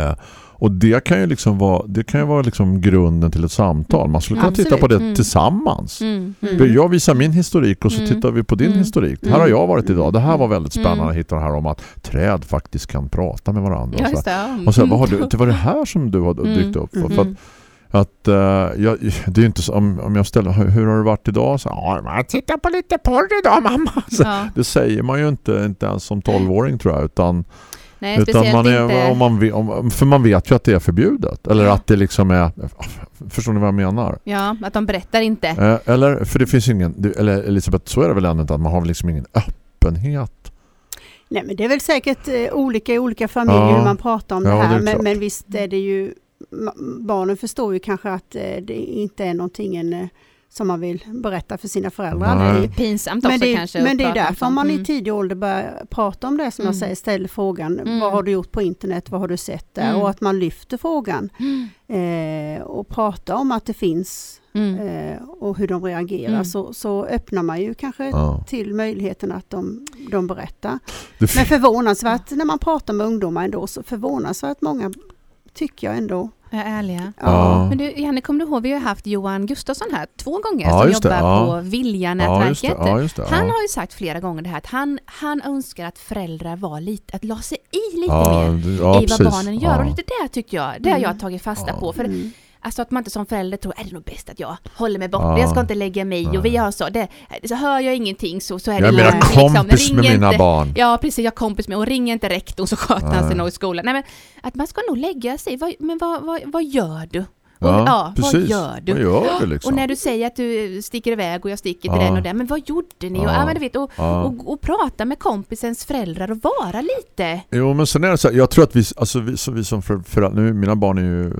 eh, och det kan ju liksom vara det kan ju vara liksom grunden till ett samtal man skulle kunna titta på Absolut. det Mm. tillsammans Mm. Mm. jag visar min historik och så Mm. tittar vi på din Mm. historik. Mm. Här har jag varit idag. Det här var väldigt spännande att hitta det här om att träd faktiskt kan prata med varandra. Ja, och så. Och så, vad har du, det var det här som du har dykt upp för. För att, att eh, jag, det är inte så, om, om jag ställer hur, har det varit idag? Så, ja, jag tittar på lite porr idag mamma. Så, Ja. Det säger man ju inte, inte ens som 12-åring tror jag. Utan, Nej, utan man är, inte... om man, vet- om, för man vet ju att det är förbjudet. Eller att det liksom är... Förstår ni vad jag menar? Ja, att de berättar inte. Eh, eller, för det finns ingen... det- Eller Elisabeth, så är det väl ändå inte att man har liksom ingen öppenhet. Nej men det är väl säkert eh, olika i olika familjer Ja. hur man pratar om Ja, det det här. är men, men visst är det ju, barnen förstår ju kanske att eh, det inte är någonting eh, som man vill berätta för sina föräldrar. Nej. Det är- Pinsamt Men också det, kanske. men det är därför man i Mm. tidig ålder börjar prata om det som jag Mm. säger, ställer frågan Mm. vad har du gjort på internet, vad har du sett där Mm. och att man lyfter frågan eh, och pratar om att det finns Mm. eh, och hur de reagerar Mm. så, så öppnar man ju kanske Ja. till möjligheten att de, de berättar. Men förvånansvärt när man pratar med ungdomar ändå så förvånansvärt många tycker jag ändå. Är ärliga. Ja. Men du, Janne, kommer du ihåg, vi har haft Johan Gustafsson här två gånger Ja, som jobbar ja. på Vilja-nätverket. Ja. Han har ju sagt flera gånger det här att han, han önskar att föräldrar var lite, att la sig i lite Ja, mer i vad precis. barnen gör. Ja. Och det där tycker jag, det har jag Mm. tagit fasta Ja. på. För Mm. Alltså att man inte som förälder tror, är det nog bäst att jag håller mig borta, Ja. jag ska inte lägga mig Nej. och vi har så, det, så hör jag ingenting så, så är Jag det är mera lugnt, liksom. kompis med Ring mina inte- barn. Ja precis, jag är kompis med och ring inte rektorn så sköter han sig nog i skolan. Nej men att man ska nog lägga sig, vad, men vad, vad, vad gör du? Och, Ja, ja, vad precis. gör du? Vad gör du liksom? Och när du säger att du sticker iväg och jag sticker till Ja. den och den, men vad gjorde ni? Och, Ja. ja, men du vet, och, Ja. och, och prata med kompisens föräldrar och vara lite... Jo, men sen är det så här, jag tror att vi, alltså vi, så vi som för, för, nu, mina barn är ju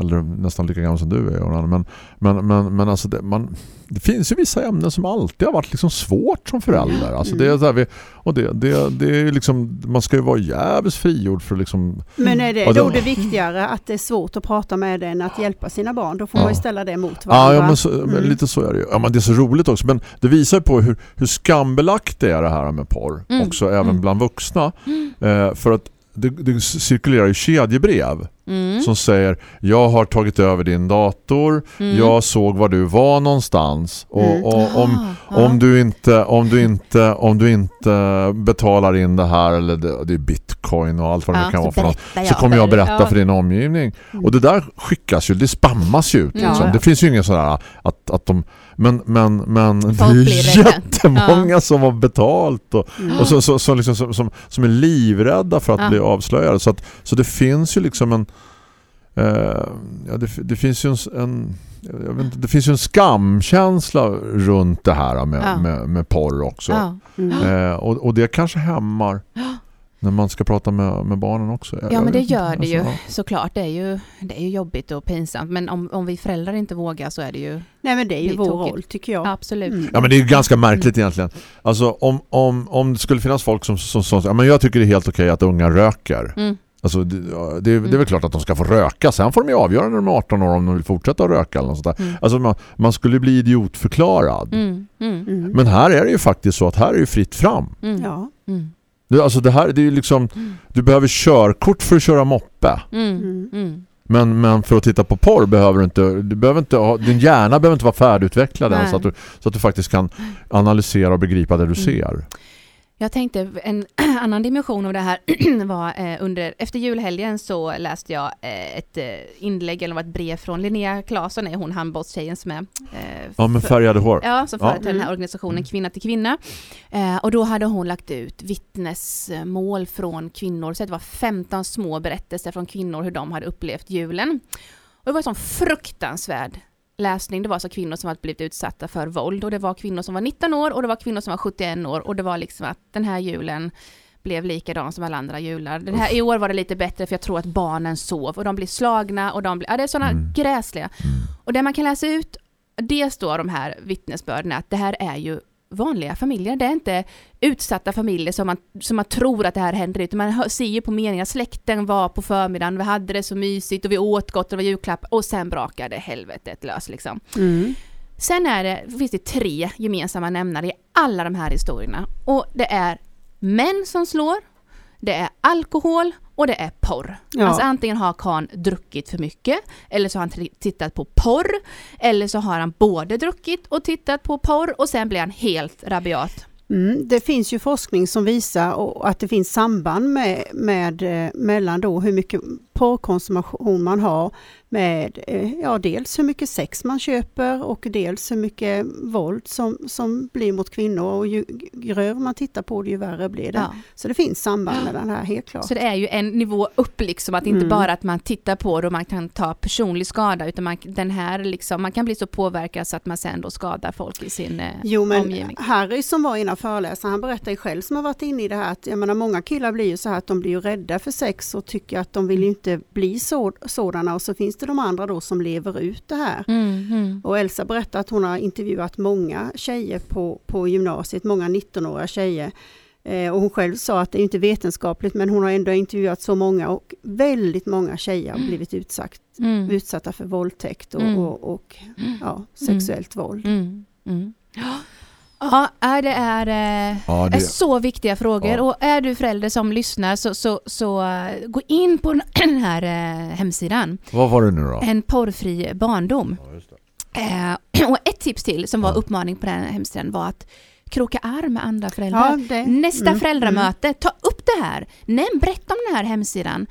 äldre, nästan lika gamla som du är, men, men, men, men alltså det, man, det finns ju vissa ämnen som alltid har varit liksom svårt som förälder. Alltså det är så här, vi, och det, det, det är liksom, man ska ju vara jävligt frigjord för liksom, Men är det då det- det viktigare att det är svårt att prata med det än att hjälpa sina barn? Då får Ja. man ju ställa det mot Ja, varandra. ja men, så, men Mm. lite så är det ju. Ja, men det är så roligt också. Men det visar ju på hur, hur skambelagt det är det här med porr. Mm. Också även Mm. bland vuxna. Eh, för att det, det cirkulerar ju kedjebrev Mm. som säger jag har tagit över din dator, Mm. jag såg var du var någonstans och, Mm. och om, Ah, ja. om, du inte, om, du inte, om du inte betalar in det här eller det, det är bitcoin och allt vad det Ja, kan vara för något så kommer jag berätta ja. för din omgivning. Mm. Och det där skickas ju, det spammas ju ut. Ja. Liksom. Det finns ju ingen sådär att, att de... Men, men, men det är jättemånga som har betalt och, Mm. och så, så, så liksom, som, som, är livrädda för att Ja. bli avslöjade. Så, att, så det finns ju liksom en... Eh, ja, det, det finns ju en, en jag vet inte, det finns ju en skamkänsla runt det här med, Ja. med, med porr också. Ja. Mm. Eh, och, och det kanske hämmar när man ska prata med, med barnen också. Ja jag men det vet inte. gör det ju Alltså, såklart. Det är ju, det är ju jobbigt och pinsamt. Men om, om vi föräldrar inte vågar så är det ju Nej men det är ju vår tokigt. roll tycker jag. absolut. Mm. Ja men det är ju ganska märkligt egentligen. Alltså om, om, om det skulle finnas folk som, som, som ja, men jag tycker det är helt okej att unga röker. Mm. Alltså, det, det, det är väl klart att de ska få röka. Sen får de ju avgöra när de är 18 år om de vill fortsätta att röka eller något sånt där. Mm. Alltså man, man skulle bli idiotförklarad. Mm, mm, Mm. Men här är det ju faktiskt så att här är ju fritt fram. mm, Ja. mm, Det, alltså det här det är liksom du behöver körkort för att köra moppe. mm, Mm. mm. Men, men för att titta på porr behöver du inte, du behöver inte ha, din hjärna behöver inte vara färdigutvecklad än så att, du, så att du faktiskt kan analysera och begripa det du ser. Jag tänkte en annan dimension av det här var eh, under, efter julhelgen så läste jag eh, ett eh, inlägg eller ett brev från Linnea Claesson, är hon handbollstjejen som är eh, Ja, med färgade hår. Ja, som Ja. företräder den här organisationen Kvinna till kvinna. Eh, och då hade hon lagt ut vittnesmål från kvinnor, så det var 15 små berättelser från kvinnor hur de hade upplevt julen. Och det var en sån fruktansvärd läsning. Det var alltså kvinnor som hade blivit utsatta för våld och det var kvinnor som var 19 år och det var kvinnor som var 71 år och det var liksom att den här julen blev likadan som alla andra jular. Den här, I år var det lite bättre för jag tror att barnen sov och de blev slagna och de blev, ja det är sådana Mm. gräsliga. Och det man kan läsa ut, det står de här vittnesbörden att det här är ju vanliga familjer. Det är inte utsatta familjer som man, som man tror att det här händer utan man hör, ser ju på meningen släkten var på förmiddagen, vi hade det så mysigt och vi åt gott och det var julklapp och sen brakade helvetet lös liksom. Mm. Sen är det, finns det tre gemensamma nämnare i alla de här historierna. Och det är män som slår, det är alkohol och det är porr. Ja. Alltså antingen har karln druckit för mycket, eller så har han tittat på porr, eller så har han både druckit och tittat på porr och sen blir han helt rabiat. Mm, det finns ju forskning som visar att det finns samband med, med eh, mellan då hur mycket porrkonsumtion man har med eh, ja, dels hur mycket sex man köper och dels hur mycket våld som, som blir mot kvinnor och ju grövre man tittar på det ju värre blir det. Ja. Så det finns samband med den här helt klart. Så det är ju en nivå upp liksom, att inte Mm. bara att man tittar på det och man kan ta personlig skada, utan man, den här liksom, man kan bli så påverkad så att man sen då skadar folk i sin eh, Jo men omgivning. Harry som var innan föreläsaren, han berättar ju själv som har varit inne i det här att jag menar många killar blir ju så här att de blir ju rädda för sex och tycker att de vill ju inte bli så, sådana och så finns det de andra då som lever ut det här. Mm, mm. Och Elsa berättar att hon har intervjuat många tjejer på, på gymnasiet, många 19-åriga tjejer. Eh, och hon själv sa att det är inte vetenskapligt men hon har ändå intervjuat så många och väldigt många tjejer har blivit utsatt, Mm. utsatta för våldtäkt och, Mm. och, och ja, sexuellt våld. Mm, mm. Ja, äh, det är, eh, Ja, är det, så viktiga frågor Ja. och är du förälder som lyssnar så, så, så eh, gå in på den här eh, hemsidan, vad var det nu då? En porrfri barndom. Ja, just det. Och ett tips till som var uppmaning på den här hemsidan var att kroka arm med andra föräldrar. Ja, det, Nästa mm, föräldramöte, ta upp det här. Nämn, berätta om den här hemsidan.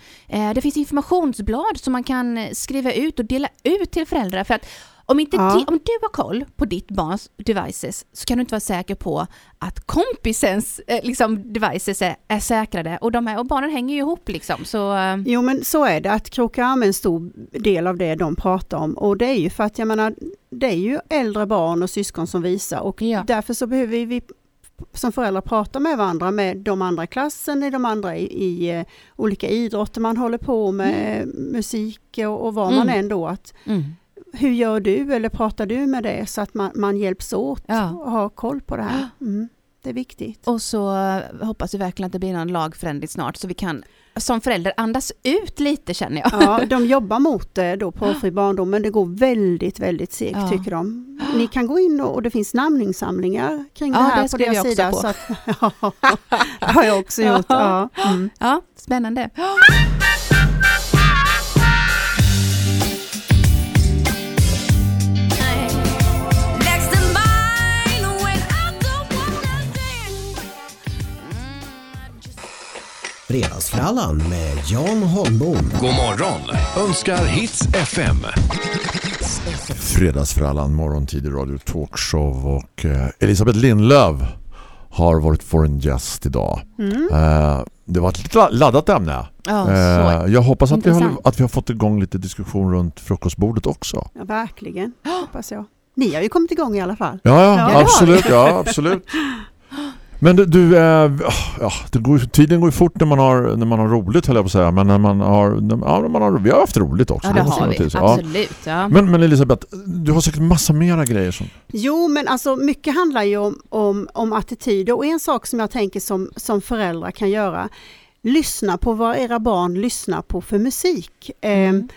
Det finns informationsblad som man kan skriva ut och dela ut till föräldrar. För att om, inte Ja. om du har koll på ditt barns devices så kan du inte vara säker på att kompisens eh, liksom, devices är, är säkrade. Och, de här, och barnen hänger ju ihop liksom. Så, eh, Jo men så är det, att kroka arm är en stor del av det de pratar om och det är ju för att jag menar, det är ju äldre barn och syskon som visar och Ja. därför så behöver vi som föräldrar prata med varandra, med de andra i klassen, de andra i, i eh, olika idrotter man håller på med, musik och, och vad man Mm. än då, att mm. Hur gör du eller pratar du med det så att man, man hjälps åt Ja. och har koll på det här. Mm, det är viktigt. Och så eh, hoppas vi verkligen att det blir någon lagförändring snart så vi kan som förälder andas ut lite känner jag. Ja, de jobbar mot det då, porrfri barndom, men det går väldigt, väldigt segt Ja. tycker de. Ni kan gå in och, och det finns namninsamlingar kring Ja, det här det på deras sida. på. Så att, ja, har jag också gjort. Ja. Mm. Ja, spännande. Fredagsfrallan med Jan Holmbom. God morgon önskar Hits FM. Fredagsfrallan, morgontid i Radio Talkshow och eh, Elisabeth Lindlöv har varit foreign gäst idag. Eh, det var ett lite laddat ämne. Mm. Ja, så. Eh, jag hoppas att vi, har, att vi har fått igång lite diskussion runt frukostbordet också. Ja, verkligen, hoppas jag. Ni har ju kommit igång i alla fall. Ja, ja, Ja, absolut. Ja, absolut. Men du, eh, ja, det går, tiden går ju fort när man har, när man har roligt höll jag på att säga. Men när man har, när, ja, när man har, vi har haft roligt också. Ja, det måste har vi. till sig. Ja. Absolut. Ja. Men, men Elisabeth, du har säkert massa mera grejer som... Jo, men alltså mycket handlar ju om, om, om attityder och en sak som jag tänker som, som föräldrar kan göra lyssna på vad era barn lyssnar på för musik. Eh, Mm.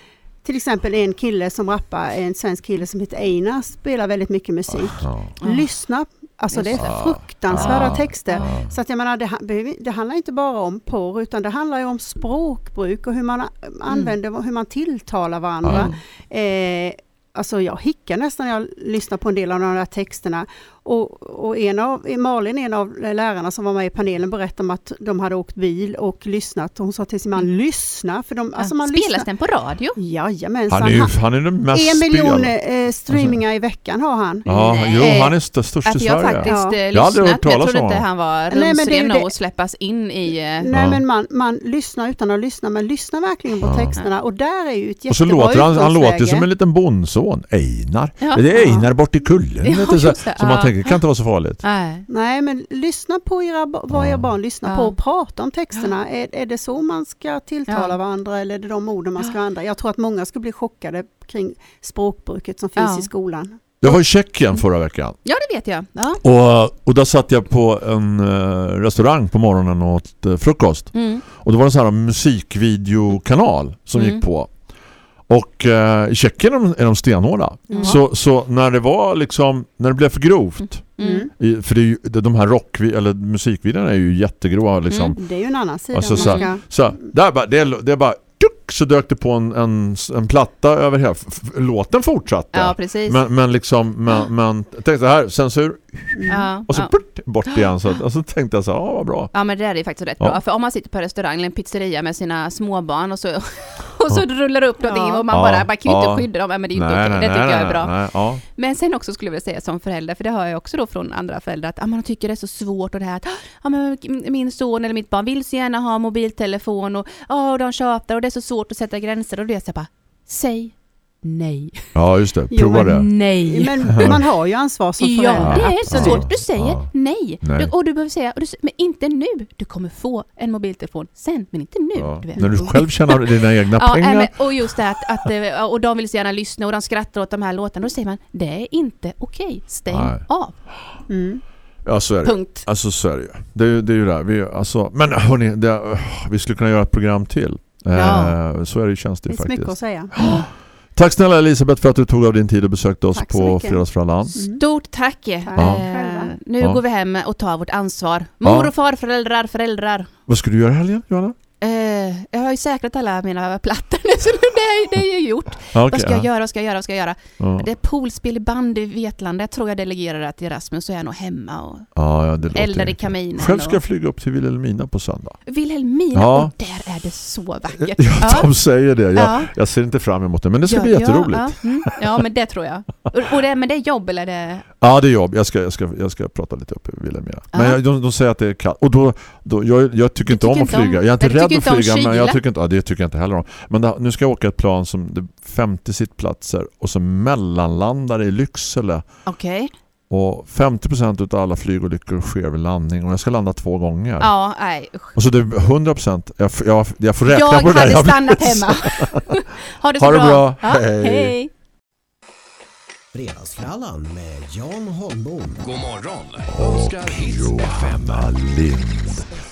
Till exempel en kille som rappar, en svensk kille som heter Einar, spelar väldigt mycket musik. Ja. Lyssna, alltså det är fruktansvärda Ah. texter. Ja. Så att jag menar, det, det handlar inte bara om porr utan det handlar ju om språkbruk och hur man a- använder, hur man tilltalar varandra. Eh, alltså jag hickar nästan när jag lyssnar på en del av de här texterna. Och, och en av, Malin, en av lärarna som var med i panelen berättade om att de hade åkt bil och lyssnat. Hon sa till sin man, lyssna! För de, alltså man Spelas lyssnar. den på radio? Jajamensan. Han är ju Han- han är den mest en miljon eh, streamingar i veckan har han. Ja, Nej. jo, han är st- störst i Att jag Sverige. faktiskt Ja. eh, Jag har lyssnat, hört jag trodde inte han var Nej, men det är ju rumsren det- och släppas in i... eh, Nej Ja. men man, man lyssnar utan att lyssna, men lyssnar verkligen på Ja. texterna och där är ju ett Och så jättebra låter han, han låter som en liten bondson. Einar. Ja. Det är Einar bort i kullen. Ja, så, så man Ja. Tänker, kan inte vara så farligt. Nej. Nej men lyssna på era, vad Ja. era barn lyssnar Ja. på och prata om texterna. Är, är det så man ska tilltala Ja. varandra eller är det de orden man ska använda? Jag tror att många skulle bli chockade kring språkbruket som finns Ja. i skolan. Jag var i Tjeckien förra veckan. Ja, det vet jag. Ja. Och, och där satt jag på en eh, restaurang på morgonen och åt eh, frukost. Mm. Och det var en sån här musikvideokanal som Mm. gick på. Och eh, i Tjeckien är de, är de stenhårda. Mm. Så, så när det var liksom, när det blev för grovt, Mm. i, för det är ju, de här rock eller musikvideorna är ju jättegrova liksom. Mm. Det är ju en annan sida. Alltså så, ska, så där bara, det, är- det är bara tuk, så dök det på en, en, en platta över hela låten fortsatte. Ja, precis. men, men liksom men, men tänkte så här, censur ja. och så ja. purt, bort igen så, och så tänkte jag så här, ja vad bra. Ja men det är faktiskt rätt Ja. bra. För om man sitter på restaurang eller en pizzeria med sina småbarn och så, och så rullar det upp någonting Ja. och man Ja. bara, man kan ju Ja. inte skydda dem. Men det är ju inte okej. Det tycker jag är bra. Nej, ja. Men sen också skulle jag vilja säga som förälder, för det hör jag också då från andra föräldrar, att ah, man tycker det är så svårt och det här att ah, men min son eller mitt barn vill så gärna ha mobiltelefon och, ah, och de tjatar och det är så svårt att sätta gränser och det är så bara, säg nej. ja just det, Jo, prova det. Nej. men man har ju ansvar som Ja, förälder. det är så. Du säger Ja. nej. Nej. Du, och du behöver säga, och du, men inte nu. Du kommer få en mobiltelefon sen, men inte nu. Ja. Du vet. När du själv tjänar dina egna Ja, pengar. men, och just det att, att, eh, och de vill så gärna lyssna och de skrattar åt de här låtarna. Då säger man, det är inte okej. Stäng Nej. av. Mm. Ja, så är det. Punkt. Alltså så är det ju. Det är ju det. Är ju det. Vi, alltså, men hörni, det, vi skulle kunna göra ett program till. Ja. Eh, så är det ju känns det Det finns mycket att faktiskt. säga. Tack snälla Elisabeth för att du tog av din tid och besökte oss på. Fredagsfrallan. Mm. Stort tack. Tack Eh, själva. nu Ja. går vi hem och tar vårt ansvar. Ja. Mor och farföräldrar, föräldrar. Vad ska du göra helgen, Johanna? Eh, jag har ju säkrat alla mina plattor nu, så det är, det är ju gjort. Okej, Vad ska jag ja. göra, vad ska jag göra, vad ska jag göra? Ja. Det är poolspel i band i Vetlanda. Jag tror jag delegerar det till Rasmus så är jag nog hemma och Ja, ja, eldar i kaminen. Själv ska och... jag flyga upp till Vilhelmina på söndag. Vilhelmina, Ja. och där är det så vackert. Ja, de säger det. Jag, Ja. jag ser inte fram emot det, men det ska Ja, bli jätteroligt. Ja, mm. ja, men det tror jag. Och, och det, men det är jobb eller det... Ja, det är jobb. Jag ska, jag ska, jag ska prata lite upp i Vilhelmina. Men Ja. jag, de, de säger att det är kallt. Och då, då, jag, jag tycker inte tycker om att inte om- flyga. Jag är inte rädd att flyga, men jag tycker inte, ja, det tycker jag inte heller om. Men det, nu ska jag åka ett plan som det är 50 sittplatser och så mellanlandar i Lycksele. Okej. Och 50% av alla flygolyckor sker vid landning och jag ska landa två gånger. Ja, nej. Och så det är 100%, jag, jag, jag får räkna Jag på det där. hade Jag blir stannat hemma. ha det så Ha det bra. bra. Ja, Hej. hej. Fredagsfrallan med Jan Holmbom. God morgon önskar Hits FM. Johanna Lind.